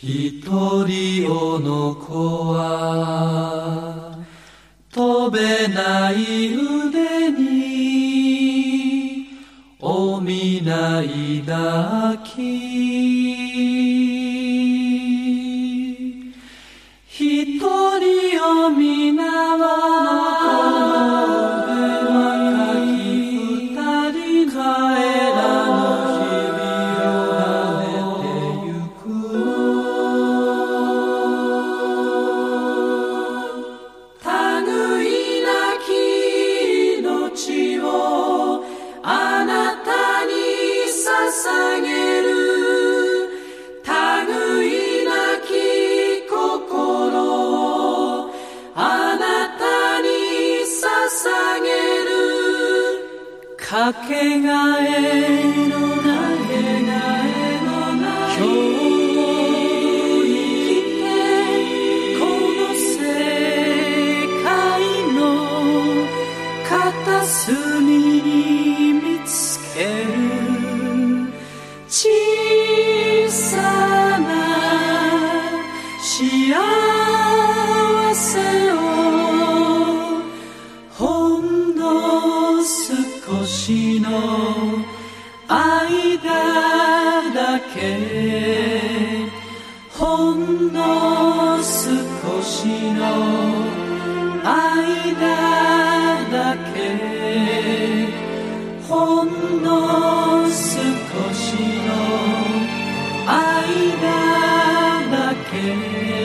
一人おの子は飛べない腕にお見ない抱き。かけがえのないの間だけほんの少しの間だけほんの少しの間だけ。